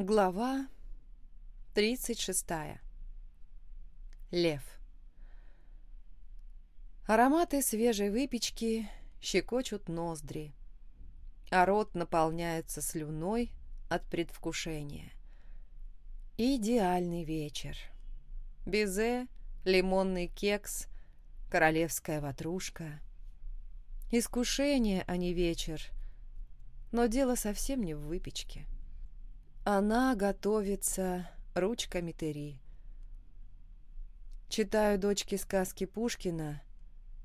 Глава 36. Лев. Ароматы свежей выпечки щекочут ноздри, а рот наполняется слюной от предвкушения. Идеальный вечер. Безе, лимонный кекс, королевская ватрушка. Искушение, а не вечер. Но дело совсем не в выпечке. Она готовится ручками Тери. Читаю дочке сказки Пушкина,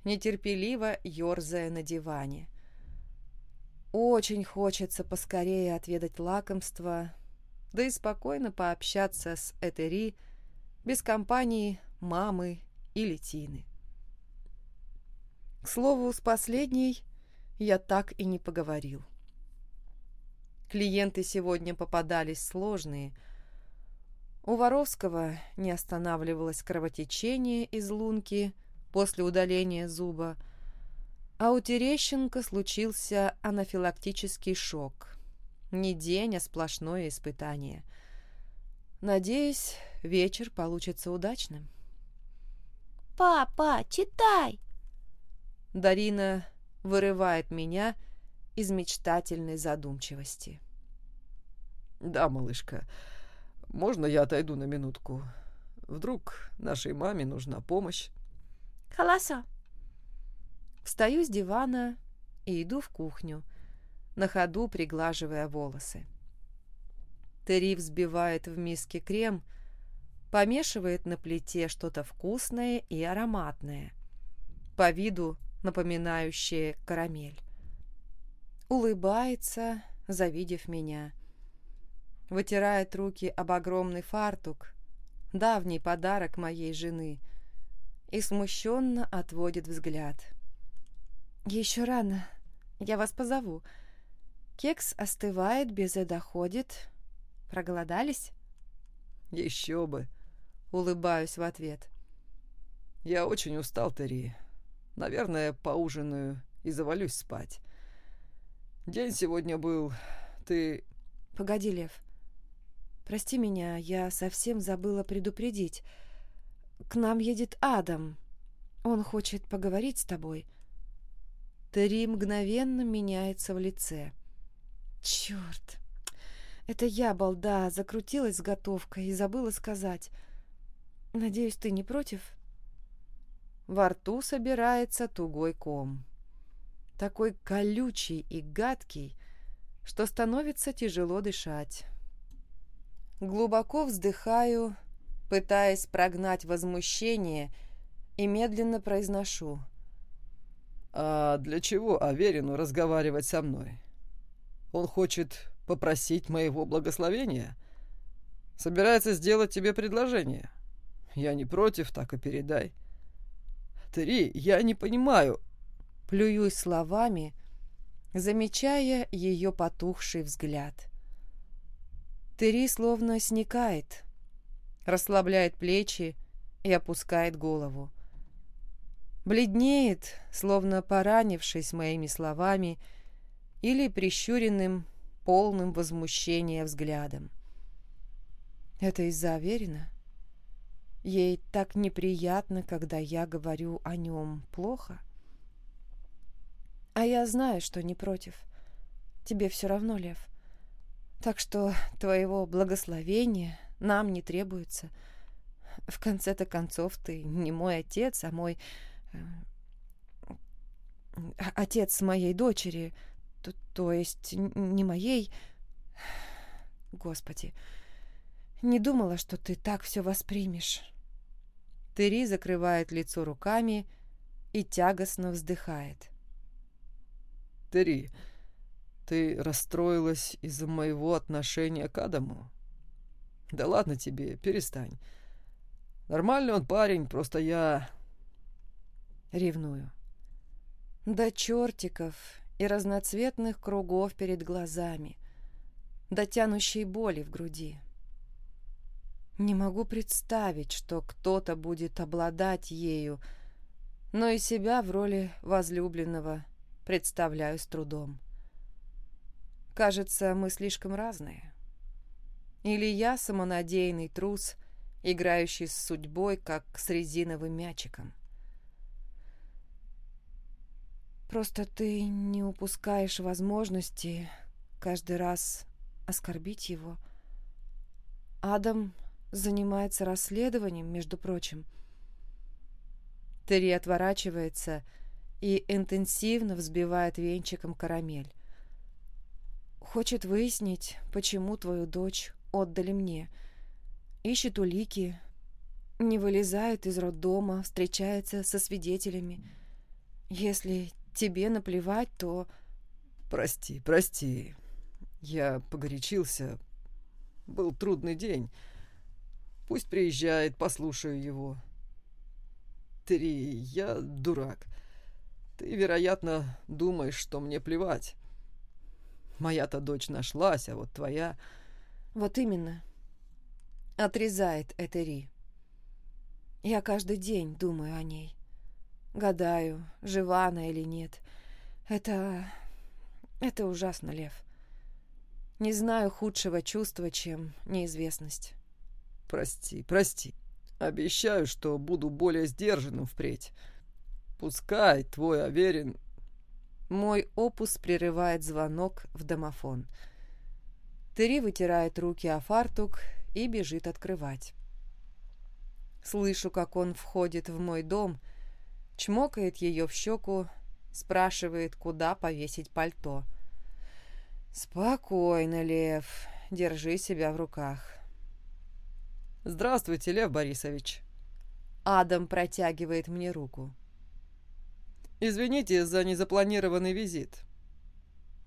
нетерпеливо ерзая на диване. Очень хочется поскорее отведать лакомство, да и спокойно пообщаться с Этери без компании мамы или Тины. К слову, с последней я так и не поговорил. Клиенты сегодня попадались сложные. У Воровского не останавливалось кровотечение из лунки после удаления зуба, а у Терещенко случился анафилактический шок. Не день, а сплошное испытание. Надеюсь, вечер получится удачным. «Папа, читай!» Дарина вырывает меня из мечтательной задумчивости. «Да, малышка, можно я отойду на минутку? Вдруг нашей маме нужна помощь?» «Хорошо». Встаю с дивана и иду в кухню, на ходу приглаживая волосы. Терри взбивает в миске крем, помешивает на плите что-то вкусное и ароматное, по виду напоминающее карамель улыбается, завидев меня. Вытирает руки об огромный фартук, давний подарок моей жены, и смущенно отводит взгляд. «Еще рано. Я вас позову. Кекс остывает, безе доходит. Проголодались?» «Еще бы!» — улыбаюсь в ответ. «Я очень устал, Терри. Наверное, поужинаю и завалюсь спать. День сегодня был. Ты... Погоди, Лев. Прости меня, я совсем забыла предупредить. К нам едет Адам. Он хочет поговорить с тобой. Три мгновенно меняется в лице. Черт! Это я, балда, закрутилась с готовкой и забыла сказать. Надеюсь, ты не против? Во рту собирается тугой ком такой колючий и гадкий, что становится тяжело дышать. Глубоко вздыхаю, пытаясь прогнать возмущение, и медленно произношу. «А для чего Аверину разговаривать со мной? Он хочет попросить моего благословения? Собирается сделать тебе предложение? Я не против, так и передай». «Три, я не понимаю, плююсь словами, замечая ее потухший взгляд. Тери словно сникает, расслабляет плечи и опускает голову. Бледнеет, словно поранившись моими словами или прищуренным, полным возмущения взглядом. Это из-за Аверина? Ей так неприятно, когда я говорю о нем плохо? — а я знаю, что не против. Тебе все равно, Лев. Так что твоего благословения нам не требуется. В конце-то концов, ты не мой отец, а мой... Э, отец моей дочери, то, то есть не моей... Господи, не думала, что ты так все воспримешь. Тери закрывает лицо руками и тягостно вздыхает. Терри, ты расстроилась из-за моего отношения к Адаму? Да ладно тебе, перестань. Нормальный он парень, просто я... Ревную. До чертиков и разноцветных кругов перед глазами, до тянущей боли в груди. Не могу представить, что кто-то будет обладать ею, но и себя в роли возлюбленного представляю с трудом. Кажется, мы слишком разные. Или я самонадеянный трус, играющий с судьбой, как с резиновым мячиком. Просто ты не упускаешь возможности каждый раз оскорбить его. Адам занимается расследованием, между прочим. Терри отворачивается и интенсивно взбивает венчиком карамель. Хочет выяснить, почему твою дочь отдали мне. Ищет улики, не вылезает из роддома, встречается со свидетелями. Если тебе наплевать, то... Прости, прости. Я погорячился. Был трудный день. Пусть приезжает, послушаю его. Три, я дурак. Ты, вероятно, думаешь, что мне плевать. Моя-то дочь нашлась, а вот твоя... Вот именно. Отрезает Этери. Я каждый день думаю о ней. Гадаю, жива она или нет. Это... Это ужасно, Лев. Не знаю худшего чувства, чем неизвестность. Прости, прости. Обещаю, что буду более сдержанным впредь. Пускай твой Аверин... Мой опус прерывает звонок в домофон. Тери вытирает руки о фартук и бежит открывать. Слышу, как он входит в мой дом, чмокает ее в щеку, спрашивает, куда повесить пальто. «Спокойно, Лев, держи себя в руках». «Здравствуйте, Лев Борисович». Адам протягивает мне руку. «Извините за незапланированный визит».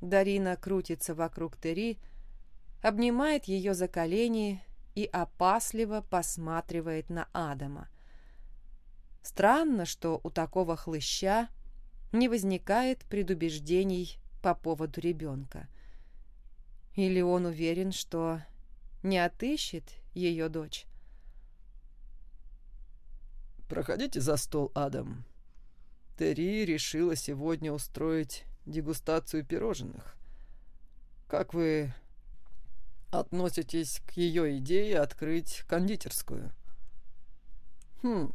Дарина крутится вокруг Тери, обнимает ее за колени и опасливо посматривает на Адама. Странно, что у такого хлыща не возникает предубеждений по поводу ребенка. Или он уверен, что не отыщет ее дочь. «Проходите за стол, Адам. Терри решила сегодня устроить дегустацию пирожных. Как вы относитесь к ее идее открыть кондитерскую?» «Хм,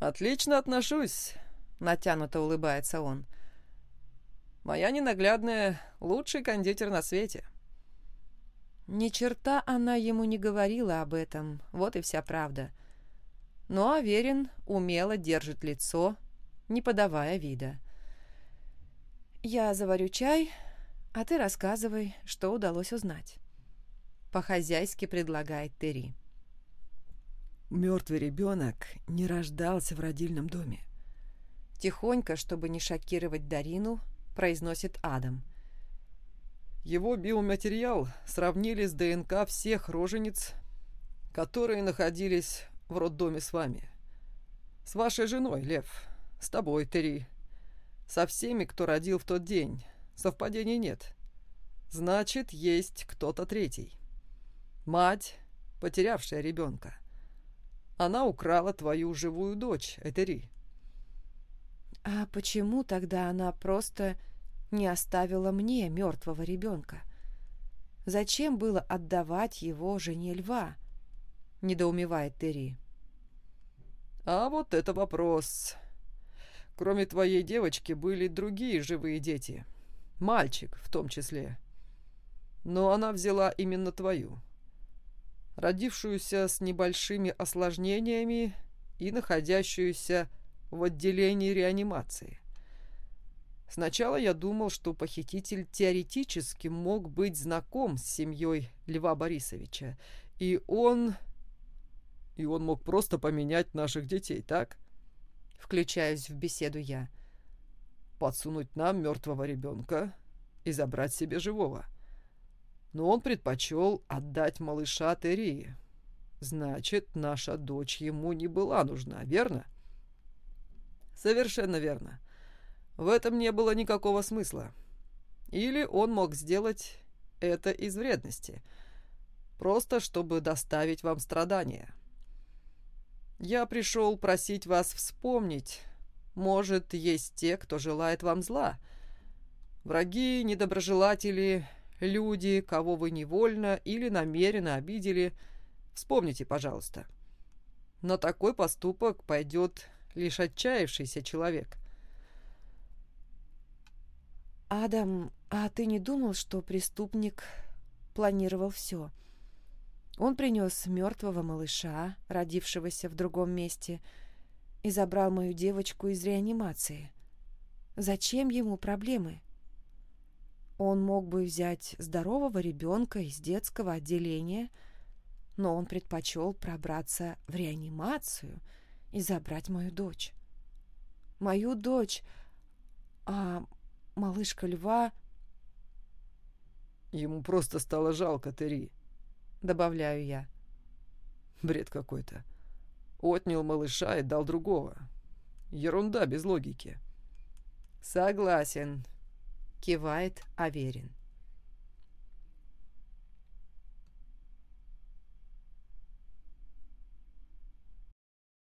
отлично отношусь», — натянуто улыбается он. «Моя ненаглядная лучший кондитер на свете». Ни черта она ему не говорила об этом, вот и вся правда. Но Аверин умело держит лицо, не подавая вида. «Я заварю чай, а ты рассказывай, что удалось узнать». По-хозяйски предлагает Терри. Мертвый ребенок не рождался в родильном доме. Тихонько, чтобы не шокировать Дарину, произносит Адам – его биоматериал сравнили с ДНК всех рожениц, которые находились в роддоме с вами. С вашей женой, Лев, с тобой, Терри, со всеми, кто родил в тот день. Совпадений нет. Значит, есть кто-то третий. Мать, потерявшая ребенка. Она украла твою живую дочь, Этери. А почему тогда она просто не оставила мне мертвого ребенка? Зачем было отдавать его жене льва? Недоумевает Терри. А вот это вопрос. Кроме твоей девочки были другие живые дети. Мальчик в том числе. Но она взяла именно твою. Родившуюся с небольшими осложнениями и находящуюся в отделении реанимации. Сначала я думал, что похититель теоретически мог быть знаком с семьей Льва Борисовича, и он... И он мог просто поменять наших детей, так? Включаюсь в беседу я. Подсунуть нам мертвого ребенка и забрать себе живого. Но он предпочел отдать малыша Терии. Значит, наша дочь ему не была нужна, верно? Совершенно верно. В этом не было никакого смысла. Или он мог сделать это из вредности, просто чтобы доставить вам страдания. Я пришел просить вас вспомнить, может, есть те, кто желает вам зла. Враги, недоброжелатели, люди, кого вы невольно или намеренно обидели, вспомните, пожалуйста. На такой поступок пойдет лишь отчаявшийся человек. «Адам, а ты не думал, что преступник планировал все? Он принес мертвого малыша, родившегося в другом месте, и забрал мою девочку из реанимации. Зачем ему проблемы?» Он мог бы взять здорового ребенка из детского отделения, но он предпочел пробраться в реанимацию и забрать мою дочь. Мою дочь, а малышка льва... Ему просто стало жалко Терри, добавляю я. Бред какой-то. Отнял малыша и дал другого. Ерунда без логики. Согласен, кивает Аверин.